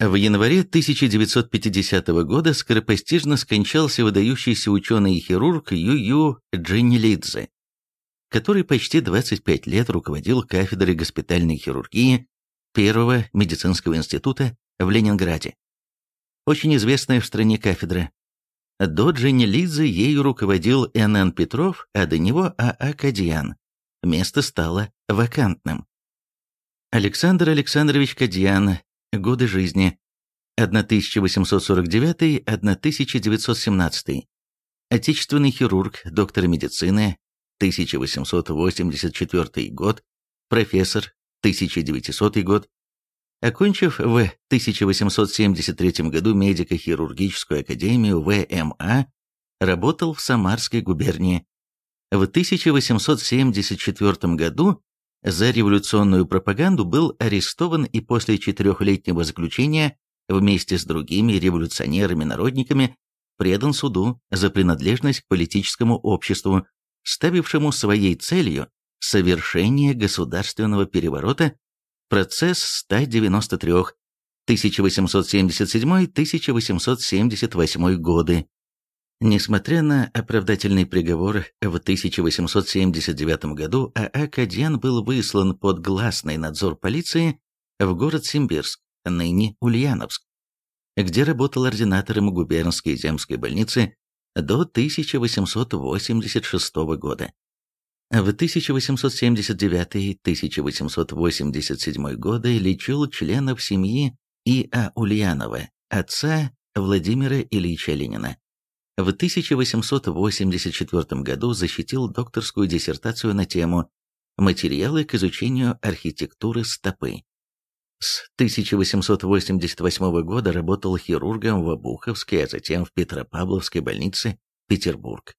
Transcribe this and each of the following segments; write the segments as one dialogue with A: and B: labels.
A: В январе 1950 года скоропостижно скончался выдающийся ученый и хирург Ю-Ю Джиннилидзе, который почти 25 лет руководил кафедрой госпитальной хирургии Первого медицинского института в Ленинграде. Очень известная в стране кафедра. До Джиннилидзе ею руководил Н.Н. Петров, а до него А.А. Кадьян. Место стало вакантным. Александр Александрович Кадьян Годы жизни. 1849-1917. Отечественный хирург, доктор медицины. 1884 год. Профессор. 1900 год. Окончив в 1873 году медико-хирургическую академию ВМА, работал в Самарской губернии. В 1874 году за революционную пропаганду был арестован и после четырехлетнего заключения вместе с другими революционерами-народниками предан суду за принадлежность к политическому обществу, ставившему своей целью совершение государственного переворота, процесс 193, 1877-1878 годы, Несмотря на оправдательный приговор, в 1879 году А.А. Кадьян был выслан под гласный надзор полиции в город Симбирск, ныне Ульяновск, где работал ординатором губернской земской больницы до 1886 года. В 1879-1887 годы лечил членов семьи И.А. Ульянова, отца Владимира Ильича Ленина. В 1884 году защитил докторскую диссертацию на тему «Материалы к изучению архитектуры стопы». С 1888 года работал хирургом в Обуховской, а затем в Петропавловской больнице Петербург.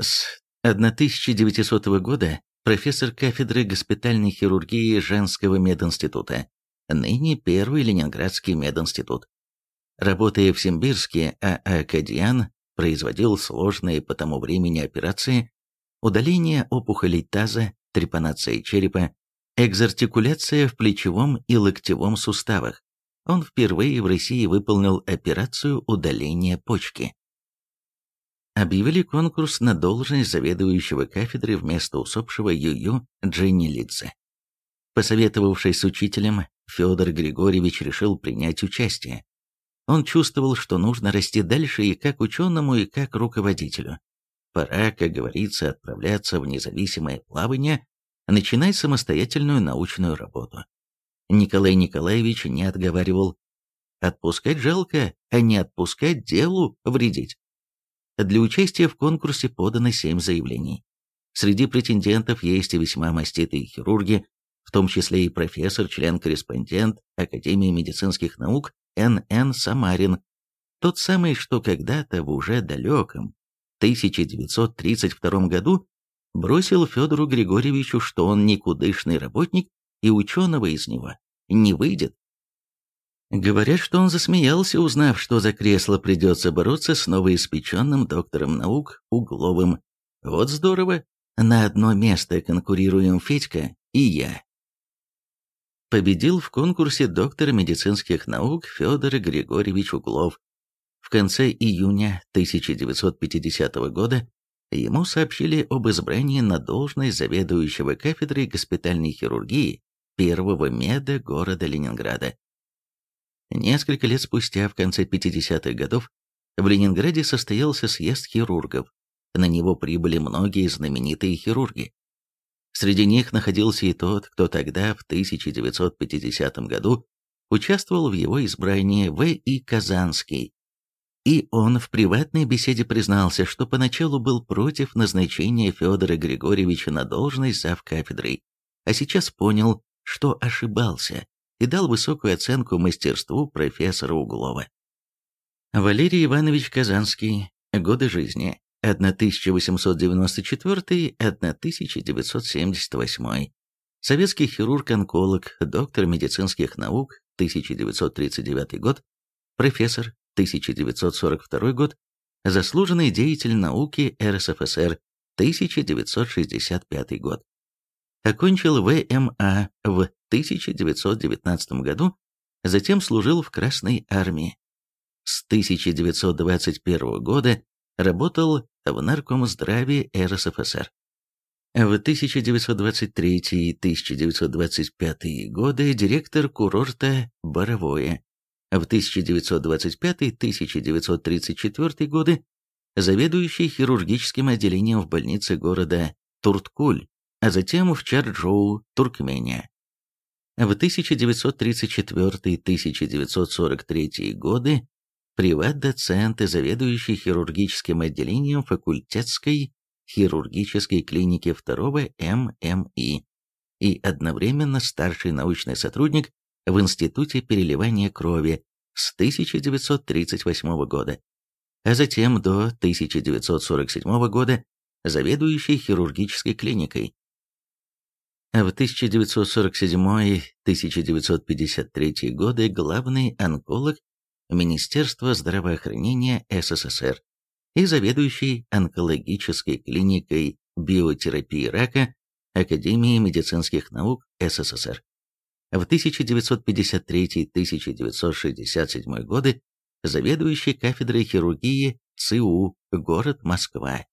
A: С 1900 года профессор кафедры госпитальной хирургии Женского мединститута, ныне Первый Ленинградский мединститут. Работая в Симбирске, А.А. Кадьян производил сложные по тому времени операции удаление опухолей таза, трепанация черепа, экзартикуляция в плечевом и локтевом суставах. Он впервые в России выполнил операцию удаления почки. Объявили конкурс на должность заведующего кафедры вместо усопшего Ю-Ю Дженни Лидзе. Посоветовавшись с учителем, Федор Григорьевич решил принять участие. Он чувствовал, что нужно расти дальше и как ученому, и как руководителю. Пора, как говорится, отправляться в независимое плавание, начинать самостоятельную научную работу. Николай Николаевич не отговаривал. Отпускать жалко, а не отпускать делу вредить. Для участия в конкурсе подано семь заявлений. Среди претендентов есть и весьма маститые хирурги, в том числе и профессор, член-корреспондент Академии медицинских наук Н.Н. Самарин, тот самый, что когда-то в уже далеком 1932 году бросил Федору Григорьевичу, что он никудышный работник и ученого из него не выйдет. Говорят, что он засмеялся, узнав, что за кресло придется бороться с новоиспеченным доктором наук Угловым. Вот здорово, на одно место конкурируем Федька и я победил в конкурсе доктор медицинских наук Федор Григорьевич Углов. В конце июня 1950 года ему сообщили об избрании на должность заведующего кафедрой госпитальной хирургии первого меда города Ленинграда. Несколько лет спустя, в конце 50-х годов, в Ленинграде состоялся съезд хирургов. На него прибыли многие знаменитые хирурги. Среди них находился и тот, кто тогда, в 1950 году, участвовал в его избрании В. И. Казанский. И он в приватной беседе признался, что поначалу был против назначения Федора Григорьевича на должность завкафедрой, а сейчас понял, что ошибался, и дал высокую оценку мастерству профессора Углова. Валерий Иванович Казанский. Годы жизни. 1894-1978. Советский хирург-онколог, доктор медицинских наук, 1939 год, профессор, 1942 год, заслуженный деятель науки РСФСР, 1965 год. Окончил ВМА в 1919 году, Затем служил в Красной армии. С 1921 года работал в Наркомздраве РСФСР. В 1923 и 1925 годы директор курорта Боровое. В 1925-1934 годы заведующий хирургическим отделением в больнице города Турткуль, а затем в Чарджоу, Туркмения. В 1934-1943 годы приват-доцент и заведующий хирургическим отделением факультетской хирургической клиники 2 ММИ и одновременно старший научный сотрудник в Институте переливания крови с 1938 года, а затем до 1947 года заведующий хирургической клиникой. В 1947-1953 годы главный онколог Министерства здравоохранения СССР и заведующий онкологической клиникой биотерапии рака Академии медицинских наук СССР. В 1953-1967 годы заведующий кафедрой хирургии ЦУ, город Москва.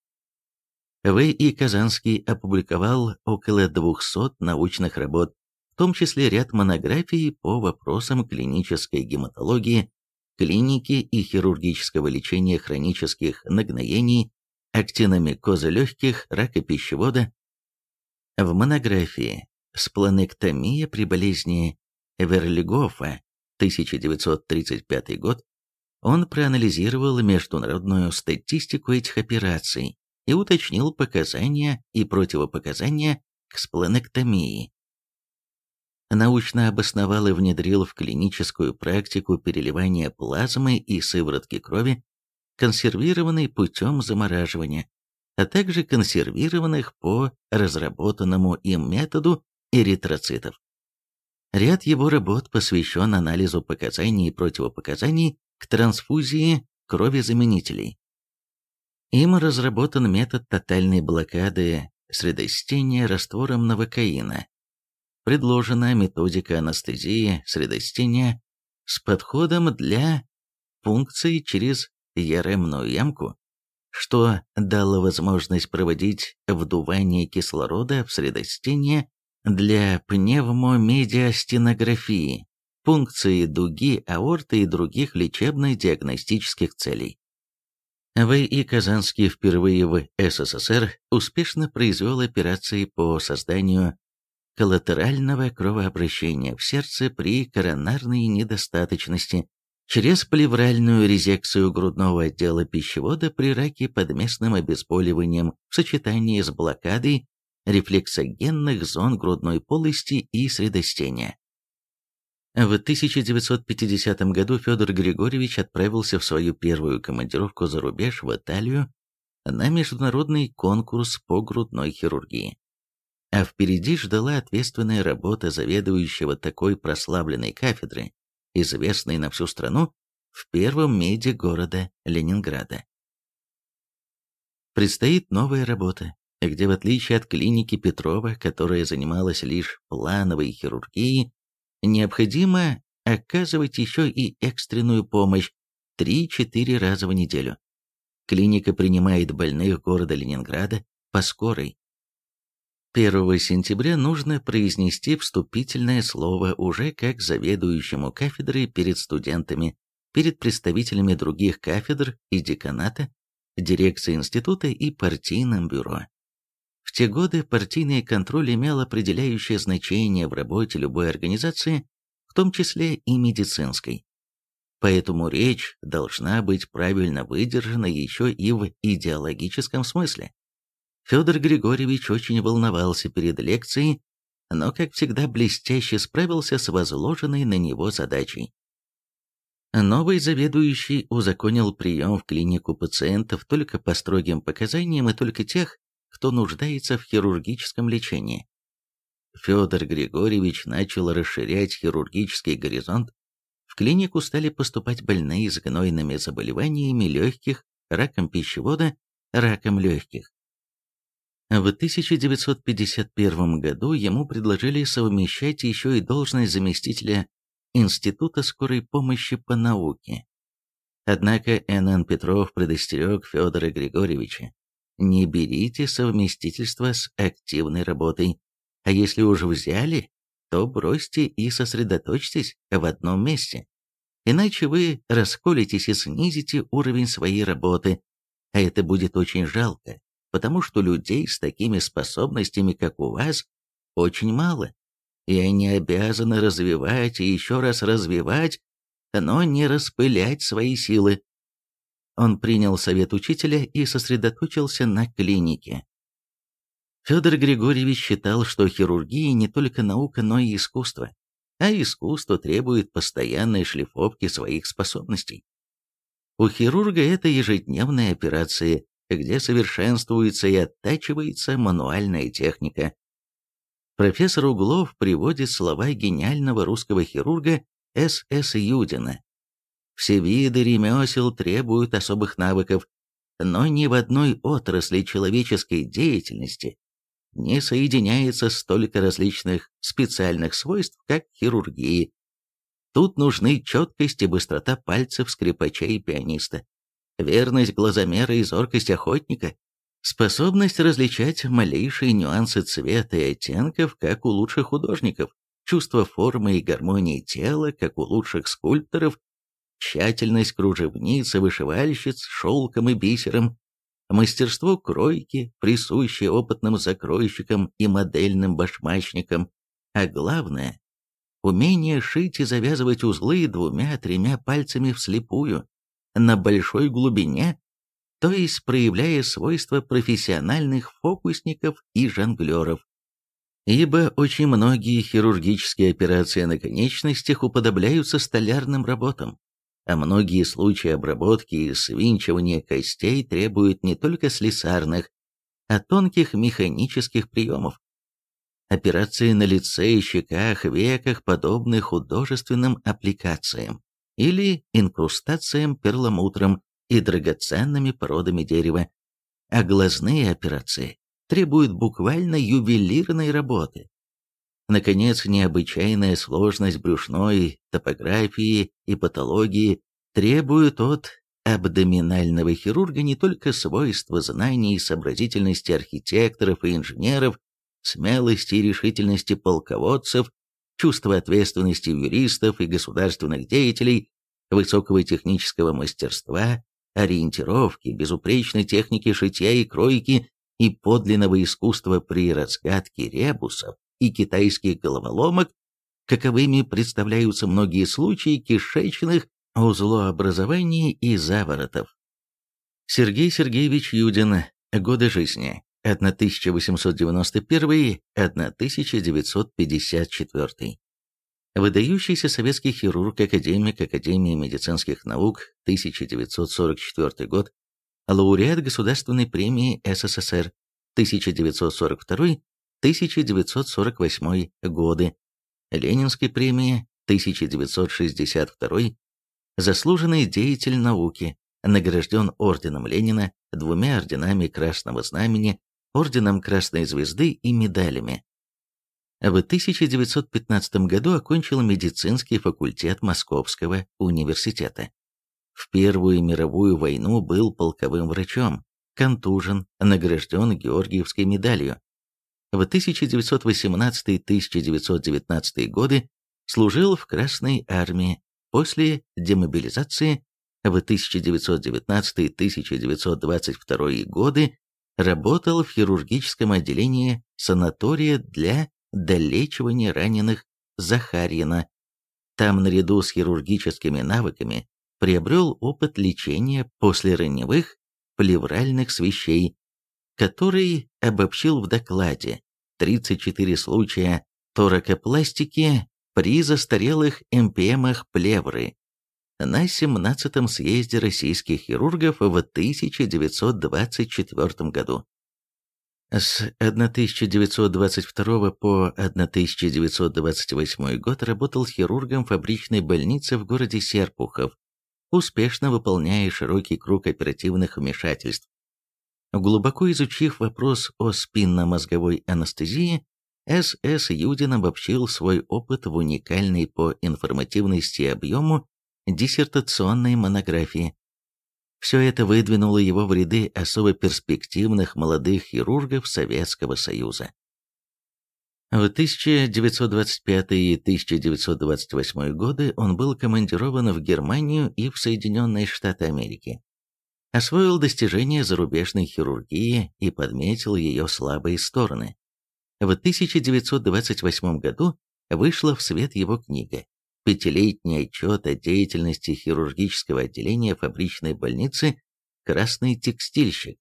A: В.И. Казанский опубликовал около 200 научных работ, в том числе ряд монографий по вопросам клинической гематологии, клиники и хирургического лечения хронических нагноений, актиномикоза легких, рака пищевода. В монографии «Спланектомия при болезни Верлигофа» 1935 год он проанализировал международную статистику этих операций и уточнил показания и противопоказания к спланектомии научно обосновал и внедрил в клиническую практику переливания плазмы и сыворотки крови, консервированной путем замораживания, а также консервированных по разработанному им методу эритроцитов. Ряд его работ посвящен анализу показаний и противопоказаний к трансфузии крови-заменителей. Им разработан метод тотальной блокады средостения раствором новокаина, предложена методика анестезии средостения с подходом для пункции через яремную ямку, что дало возможность проводить вдувание кислорода в средостение для пневмомедиастенографии, пункции дуги аорты и других лечебно-диагностических целей. В.И. Казанский впервые в СССР успешно произвел операции по созданию коллатерального кровообращения в сердце при коронарной недостаточности через плевральную резекцию грудного отдела пищевода при раке под местным обезболиванием в сочетании с блокадой рефлексогенных зон грудной полости и средостения. В 1950 году Федор Григорьевич отправился в свою первую командировку за рубеж в Италию на международный конкурс по грудной хирургии а впереди ждала ответственная работа заведующего такой прославленной кафедры, известной на всю страну, в первом меди города Ленинграда. Предстоит новая работа, где в отличие от клиники Петрова, которая занималась лишь плановой хирургией, необходимо оказывать еще и экстренную помощь 3-4 раза в неделю. Клиника принимает больных города Ленинграда по скорой, 1 сентября нужно произнести вступительное слово уже как заведующему кафедрой перед студентами, перед представителями других кафедр и деканата, дирекции института и партийным бюро. В те годы партийный контроль имел определяющее значение в работе любой организации, в том числе и медицинской. Поэтому речь должна быть правильно выдержана еще и в идеологическом смысле. Федор Григорьевич очень волновался перед лекцией, но, как всегда, блестяще справился с возложенной на него задачей. Новый заведующий узаконил прием в клинику пациентов только по строгим показаниям и только тех, кто нуждается в хирургическом лечении. Федор Григорьевич начал расширять хирургический горизонт. В клинику стали поступать больные с гнойными заболеваниями легких, раком пищевода, раком легких. В 1951 году ему предложили совмещать еще и должность заместителя Института скорой помощи по науке. Однако Н.Н. Петров предостерег Федора Григорьевича, не берите совместительство с активной работой, а если уже взяли, то бросьте и сосредоточьтесь в одном месте. Иначе вы расколетесь и снизите уровень своей работы, а это будет очень жалко, потому что людей с такими способностями, как у вас, очень мало, и они обязаны развивать и еще раз развивать, но не распылять свои силы. Он принял совет учителя и сосредоточился на клинике. Федор Григорьевич считал, что хирургия не только наука, но и искусство, а искусство требует постоянной шлифовки своих способностей. У хирурга это ежедневные операции, где совершенствуется и оттачивается мануальная техника. Профессор Углов приводит слова гениального русского хирурга С.С. Юдина. Все виды ремесел требуют особых навыков, но ни в одной отрасли человеческой деятельности не соединяется столько различных специальных свойств, как хирургии. Тут нужны четкость и быстрота пальцев скрипача и пианиста, верность глазомера и зоркость охотника, способность различать малейшие нюансы цвета и оттенков, как у лучших художников, чувство формы и гармонии тела, как у лучших скульпторов, тщательность кружевниц и вышивальщиц шелком и бисером, мастерство кройки, присущее опытным закройщикам и модельным башмачникам, а главное – умение шить и завязывать узлы двумя-тремя пальцами вслепую, на большой глубине, то есть проявляя свойства профессиональных фокусников и жонглеров. Ибо очень многие хирургические операции на конечностях уподобляются столярным работам, а многие случаи обработки и свинчивания костей требуют не только слесарных, а тонких механических приемов. Операции на лице щеках, веках подобны художественным аппликациям или инкрустациям перламутром и драгоценными породами дерева, а глазные операции требуют буквально ювелирной работы, Наконец, необычайная сложность брюшной топографии и патологии требует от абдоминального хирурга не только свойства знаний и сообразительности архитекторов и инженеров, смелости и решительности полководцев, чувства ответственности юристов и государственных деятелей, высокого технического мастерства, ориентировки, безупречной техники шитья и кройки и подлинного искусства при разгадке ребусов, и китайских головоломок, каковыми представляются многие случаи кишечных узлообразований и заворотов. Сергей Сергеевич Юдин. Годы жизни. 1891-1954. Выдающийся советский хирург, академик Академии медицинских наук, 1944 год, лауреат Государственной премии СССР, 1942 1948 годы, Ленинской премии 1962, заслуженный деятель науки, награжден орденом Ленина, двумя орденами Красного Знамени, орденом Красной Звезды и медалями. В 1915 году окончил медицинский факультет Московского университета. В Первую мировую войну был полковым врачом, контужен, награжден Георгиевской медалью в 1918-1919 годы служил в Красной армии, после демобилизации в 1919-1922 годы работал в хирургическом отделении санатория для долечивания раненых Захарьина. Там наряду с хирургическими навыками приобрел опыт лечения после раневых плевральных свещей, который обобщил в докладе 34 случая торакопластики при застарелых эмпемах плевры на 17-м съезде российских хирургов в 1924 году. С 1922 по 1928 год работал хирургом фабричной больницы в городе Серпухов, успешно выполняя широкий круг оперативных вмешательств Глубоко изучив вопрос о спинномозговой анестезии, С.С. Юдин обобщил свой опыт в уникальной по информативности и объему диссертационной монографии. Все это выдвинуло его в ряды особо перспективных молодых хирургов Советского Союза. В 1925 и 1928 годы он был командирован в Германию и в Соединенные Штаты Америки. Освоил достижения зарубежной хирургии и подметил ее слабые стороны. В 1928 году вышла в свет его книга «Пятилетний отчет о деятельности хирургического отделения фабричной больницы «Красный текстильщик»,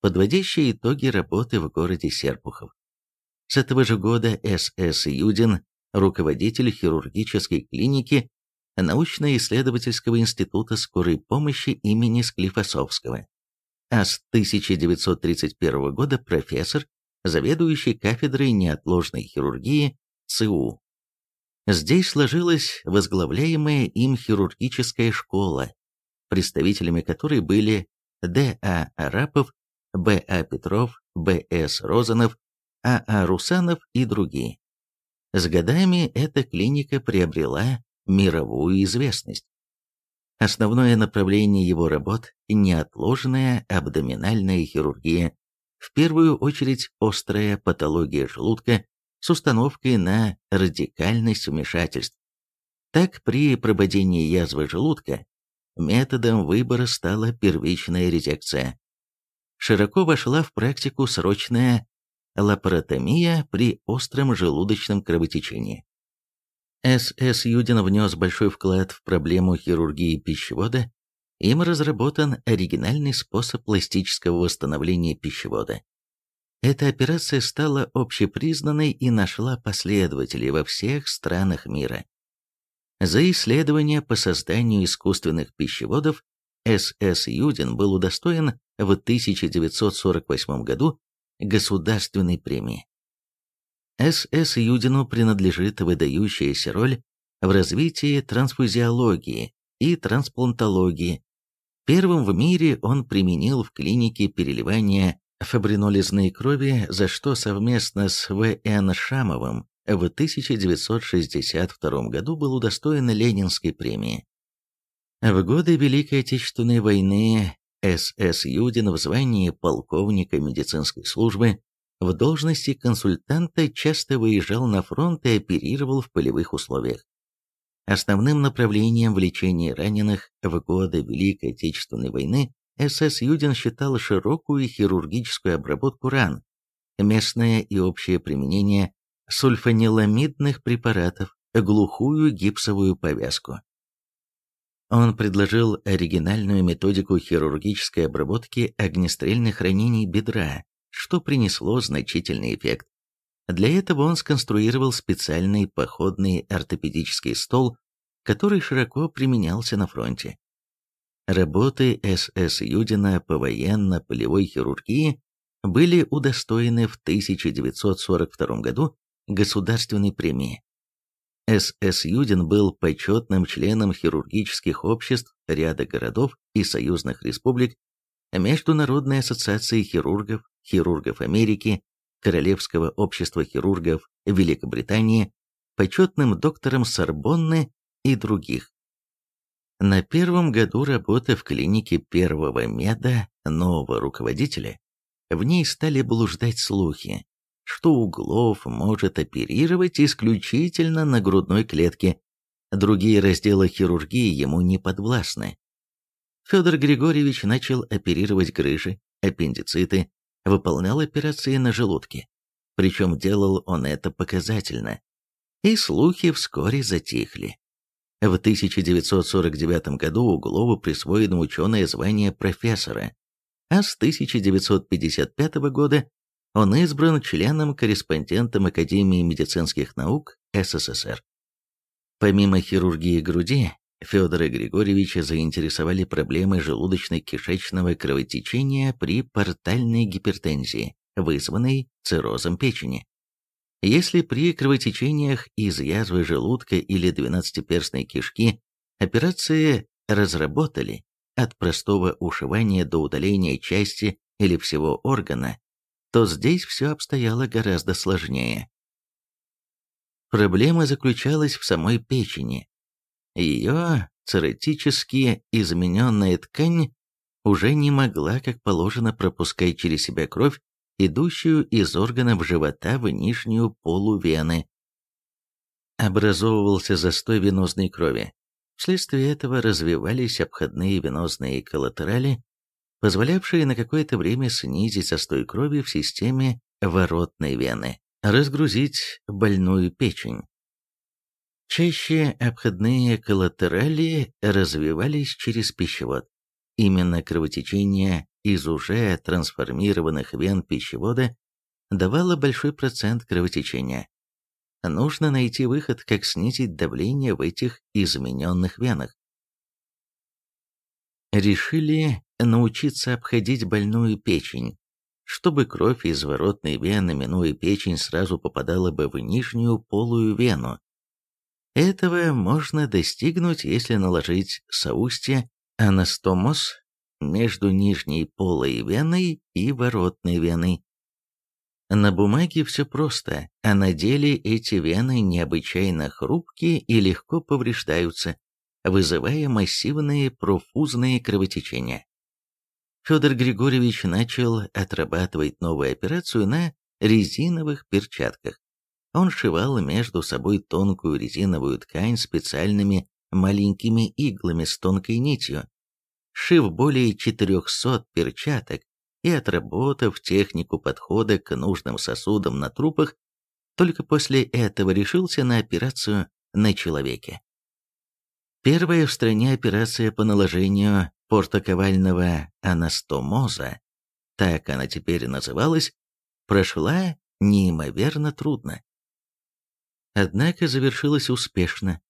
A: подводящая итоги работы в городе Серпухов. С этого же года С.С. Юдин, руководитель хирургической клиники научно-исследовательского института скорой помощи имени Склифосовского, а с 1931 года профессор заведующий кафедрой неотложной хирургии ЦУ. Здесь сложилась возглавляемая им хирургическая школа, представителями которой были Д.А. Арапов, Б.А. Петров, Б.С. Розанов, А.А. Русанов и другие. С годами эта клиника приобрела мировую известность. Основное направление его работ – неотложная абдоминальная хирургия, в первую очередь острая патология желудка с установкой на радикальность вмешательств. Так, при прободении язвы желудка методом выбора стала первичная резекция. Широко вошла в практику срочная лапаротомия при остром желудочном кровотечении. С.С. Юдин внес большой вклад в проблему хирургии пищевода им разработан оригинальный способ пластического восстановления пищевода. Эта операция стала общепризнанной и нашла последователей во всех странах мира. За исследования по созданию искусственных пищеводов С.С. Юдин был удостоен в 1948 году государственной премии. С.С. Юдину принадлежит выдающаяся роль в развитии трансфузиологии и трансплантологии, Первым в мире он применил в клинике переливание фабринолизной крови, за что совместно с В.Н. Шамовым в 1962 году был удостоен Ленинской премии. В годы Великой Отечественной войны С.С. Юдин в звании полковника медицинской службы в должности консультанта часто выезжал на фронт и оперировал в полевых условиях. Основным направлением в лечении раненых в годы Великой Отечественной войны СС Юдин считал широкую хирургическую обработку ран, местное и общее применение сульфаниламидных препаратов, глухую гипсовую повязку. Он предложил оригинальную методику хирургической обработки огнестрельных ранений бедра, что принесло значительный эффект. Для этого он сконструировал специальный походный ортопедический стол, который широко применялся на фронте. Работы С.С. Юдина по военно-полевой хирургии были удостоены в 1942 году Государственной премии. С.С. Юдин был почетным членом хирургических обществ ряда городов и союзных республик, Международной ассоциации хирургов, хирургов Америки, Королевского общества хирургов Великобритании, почетным доктором Сорбонны и других. На первом году работы в клинике первого меда нового руководителя в ней стали блуждать слухи, что Углов может оперировать исключительно на грудной клетке, другие разделы хирургии ему не подвластны. Федор Григорьевич начал оперировать грыжи, аппендициты, выполнял операции на желудке. Причем делал он это показательно. И слухи вскоре затихли. В 1949 году Углову присвоено ученое звание профессора, а с 1955 года он избран членом-корреспондентом Академии медицинских наук СССР. Помимо хирургии груди, Федора Григорьевича заинтересовали проблемы желудочно-кишечного кровотечения при портальной гипертензии, вызванной циррозом печени. Если при кровотечениях из язвы желудка или двенадцатиперстной кишки операции разработали от простого ушивания до удаления части или всего органа, то здесь все обстояло гораздо сложнее. Проблема заключалась в самой печени. Ее цератически измененная ткань уже не могла, как положено, пропускать через себя кровь, идущую из органов живота в нижнюю полу вены. Образовывался застой венозной крови. Вследствие этого развивались обходные венозные коллатерали, позволявшие на какое-то время снизить застой крови в системе воротной вены, разгрузить больную печень. Чаще обходные коллатерали развивались через пищевод. Именно кровотечение из уже трансформированных вен пищевода давало большой процент кровотечения. Нужно найти выход, как снизить давление в этих измененных венах. Решили научиться обходить больную печень, чтобы кровь из воротной вены, минуя печень, сразу попадала бы в нижнюю полую вену. Этого можно достигнуть, если наложить соустье анастомоз между нижней полой веной и воротной веной. На бумаге все просто, а на деле эти вены необычайно хрупкие и легко повреждаются, вызывая массивные профузные кровотечения. Федор Григорьевич начал отрабатывать новую операцию на резиновых перчатках. Он шивал между собой тонкую резиновую ткань специальными маленькими иглами с тонкой нитью. Шив более 400 перчаток и отработав технику подхода к нужным сосудам на трупах, только после этого решился на операцию на человеке. Первая в стране операция по наложению портоковального анастомоза, так она теперь называлась, прошла неимоверно трудно. Однако завершилась успешно.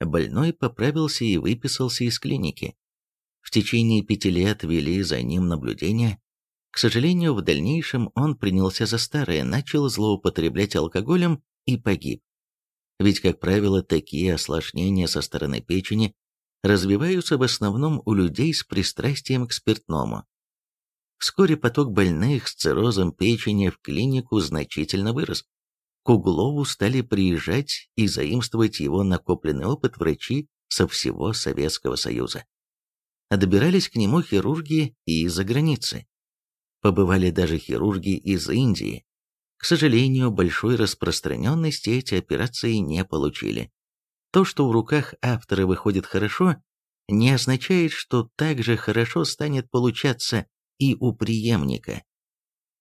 A: Больной поправился и выписался из клиники. В течение пяти лет вели за ним наблюдение. К сожалению, в дальнейшем он принялся за старое, начал злоупотреблять алкоголем и погиб. Ведь, как правило, такие осложнения со стороны печени развиваются в основном у людей с пристрастием к спиртному. Вскоре поток больных с циррозом печени в клинику значительно вырос. К Углову стали приезжать и заимствовать его накопленный опыт врачи со всего Советского Союза. Добирались к нему хирурги и из-за границы. Побывали даже хирурги из Индии. К сожалению, большой распространенности эти операции не получили. То, что в руках автора выходит хорошо, не означает, что так же хорошо станет получаться и у преемника.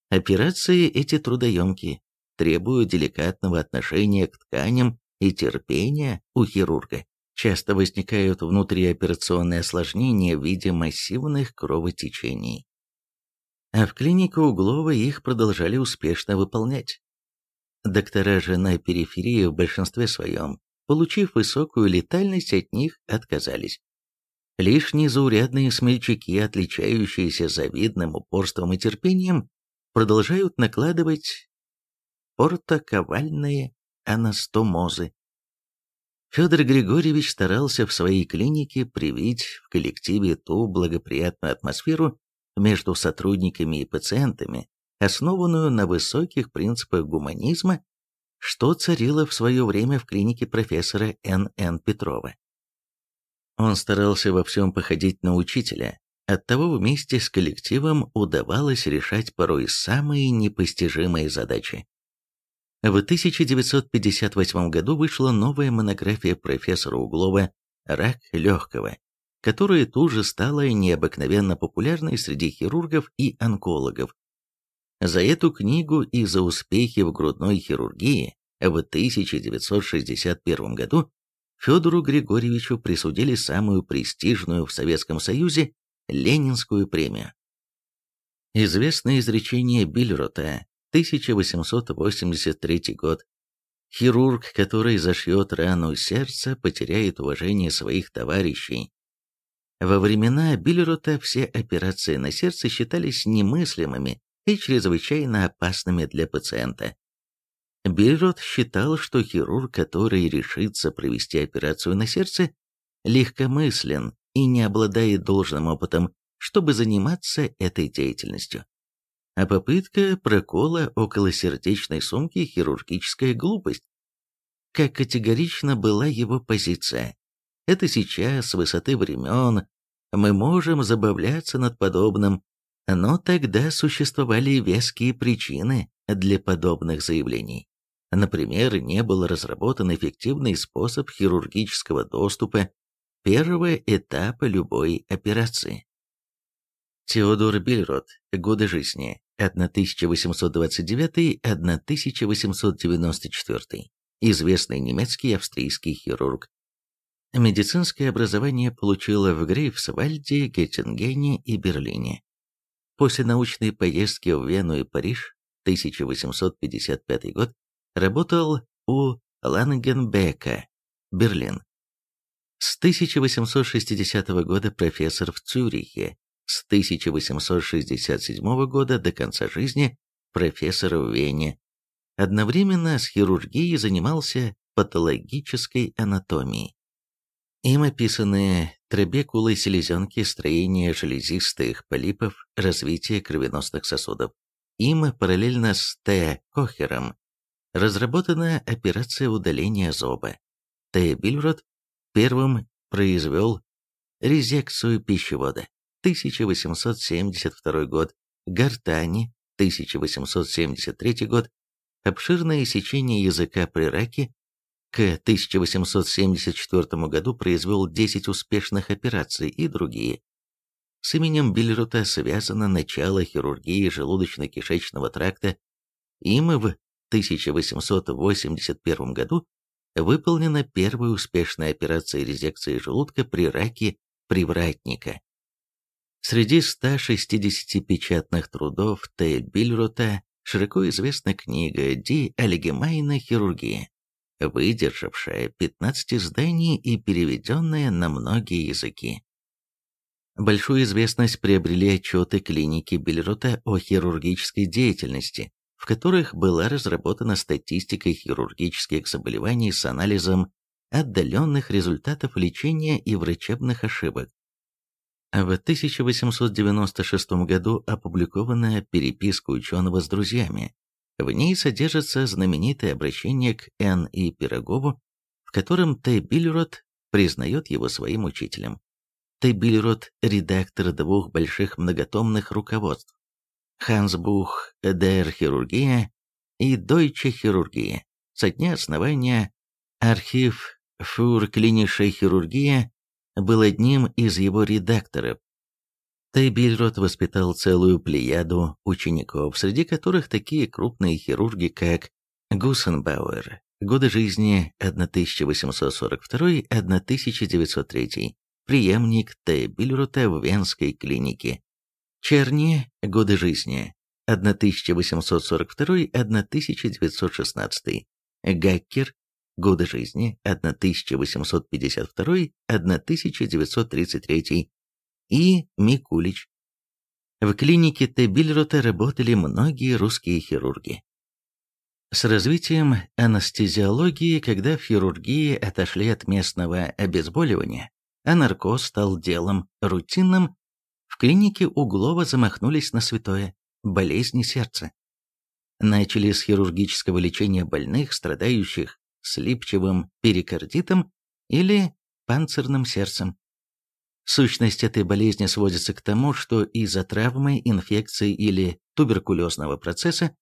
A: Операции эти трудоемкие, требуют деликатного отношения к тканям и терпения у хирурга. Часто возникают внутриоперационные осложнения в виде массивных кровотечений. А в клинике Углова их продолжали успешно выполнять. Доктора же на периферии в большинстве своем получив высокую летальность, от них отказались. Лишь незаурядные смельчаки, отличающиеся завидным упорством и терпением, продолжают накладывать ортоковальные анастомозы. Федор Григорьевич старался в своей клинике привить в коллективе ту благоприятную атмосферу между сотрудниками и пациентами, основанную на высоких принципах гуманизма что царило в свое время в клинике профессора Н.Н. Петрова. Он старался во всем походить на учителя, оттого вместе с коллективом удавалось решать порой самые непостижимые задачи. В 1958 году вышла новая монография профессора Углова «Рак легкого», которая тут же стала необыкновенно популярной среди хирургов и онкологов, за эту книгу и за успехи в грудной хирургии в 1961 году Федору Григорьевичу присудили самую престижную в Советском Союзе Ленинскую премию. Известное изречение Бильрота, 1883 год. Хирург, который зашьет рану сердца, потеряет уважение своих товарищей. Во времена Бильрота все операции на сердце считались немыслимыми и чрезвычайно опасными для пациента. Бильрот считал, что хирург, который решится провести операцию на сердце, легкомыслен и не обладает должным опытом, чтобы заниматься этой деятельностью. А попытка прокола около сердечной сумки – хирургическая глупость. как категорична была его позиция. Это сейчас, с высоты времен, мы можем забавляться над подобным, но тогда существовали веские причины для подобных заявлений. Например, не был разработан эффективный способ хирургического доступа первого этапа любой операции. Теодор Бильрот. Годы жизни. 1829-1894. Известный немецкий и австрийский хирург. Медицинское образование получила в Грейфсвальде, Геттингене и Берлине. После научной поездки в Вену и Париж, 1855 год, работал у Лангенбека, Берлин. С 1860 года профессор в Цюрихе, с 1867 года до конца жизни профессор в Вене. Одновременно с хирургией занимался патологической анатомией. Им описаны трабекулы селезенки, строение железистых полипов, развитие кровеносных сосудов. Им параллельно с Т. Кохером разработана операция удаления зоба. Т. Бильрот первым произвел резекцию пищевода. 1872 год, гортани, 1873 год, обширное сечение языка при раке, к 1874 году произвел 10 успешных операций и другие. С именем Бильрута связано начало хирургии желудочно-кишечного тракта. Им в 1881 году выполнена первая успешная операция резекции желудка при раке привратника. Среди 160 печатных трудов Т. Бильрута широко известна книга «Ди Аллегемайна хирургия», выдержавшая 15 изданий и переведенная на многие языки. Большую известность приобрели отчеты клиники Бильрута о хирургической деятельности, в которых была разработана статистика хирургических заболеваний с анализом отдаленных результатов лечения и врачебных ошибок. В 1896 году опубликована переписка ученого с друзьями. В ней содержится знаменитое обращение к Н. И. Пирогову, в котором Т. Биллерот признает его своим учителем. Т. Биллерот – редактор двух больших многотомных руководств Хансбух der Хирургия и Deutsche Хирургия. Со дня основания архив Фур Клинишей Хирургия был одним из его редакторов. Тейбильрот воспитал целую плеяду учеников, среди которых такие крупные хирурги, как Гуссенбауэр, годы жизни 1842-1903, преемник Тейбильрота в Венской клинике, Черни, годы жизни 1842-1916, Гаккер, годы жизни 1852-1933 и Микулич. В клинике Т. Бильрота работали многие русские хирурги. С развитием анестезиологии, когда в хирургии отошли от местного обезболивания, а наркоз стал делом рутинным, в клинике Углова замахнулись на святое – болезни сердца. Начали с хирургического лечения больных, страдающих слипчивым перикардитом или панцирным сердцем. Сущность этой болезни сводится к тому, что из-за травмы, инфекции или туберкулезного процесса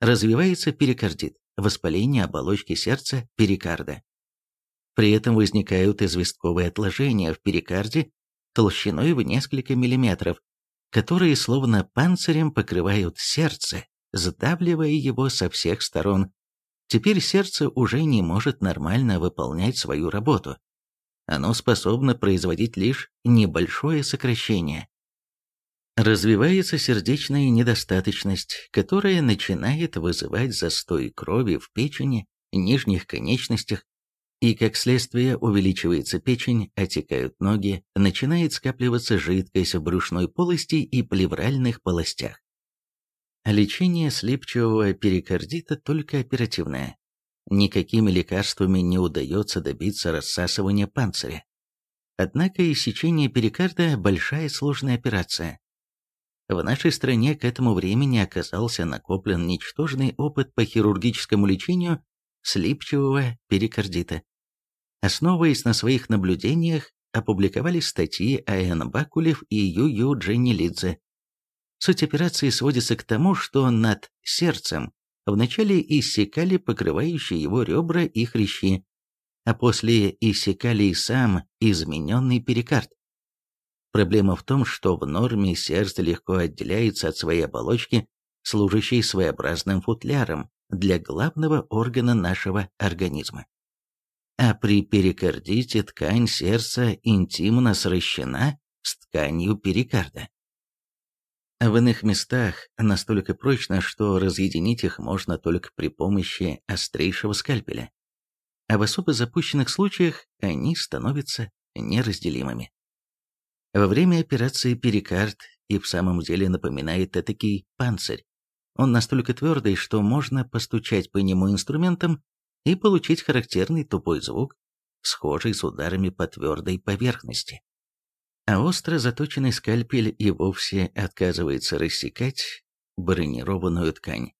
A: развивается перикардит, воспаление оболочки сердца, перикарда. При этом возникают известковые отложения в перикарде толщиной в несколько миллиметров, которые словно панцирем покрывают сердце, сдавливая его со всех сторон, Теперь сердце уже не может нормально выполнять свою работу. Оно способно производить лишь небольшое сокращение. Развивается сердечная недостаточность, которая начинает вызывать застой крови в печени, нижних конечностях, и как следствие увеличивается печень, отекают ноги, начинает скапливаться жидкость в брюшной полости и плевральных полостях. Лечение слипчивого перикардита только оперативное. Никакими лекарствами не удается добиться рассасывания панциря. Однако иссечение перикарда – большая сложная операция. В нашей стране к этому времени оказался накоплен ничтожный опыт по хирургическому лечению слипчивого перикардита. Основываясь на своих наблюдениях, опубликовались статьи А.Н. Бакулев и Ю.Ю. Дженнилидзе. Суть операции сводится к тому, что над сердцем вначале иссекали покрывающие его ребра и хрящи, а после иссекали и сам измененный перикард. Проблема в том, что в норме сердце легко отделяется от своей оболочки, служащей своеобразным футляром для главного органа нашего организма а при перикардите ткань сердца интимно сращена с тканью перикарда. В иных местах настолько прочно, что разъединить их можно только при помощи острейшего скальпеля. А в особо запущенных случаях они становятся неразделимыми. Во время операции перикард и в самом деле напоминает этакий панцирь. Он настолько твердый, что можно постучать по нему инструментом и получить характерный тупой звук, схожий с ударами по твердой поверхности. А остро заточенный скальпель и вовсе отказывается рассекать бронированную ткань.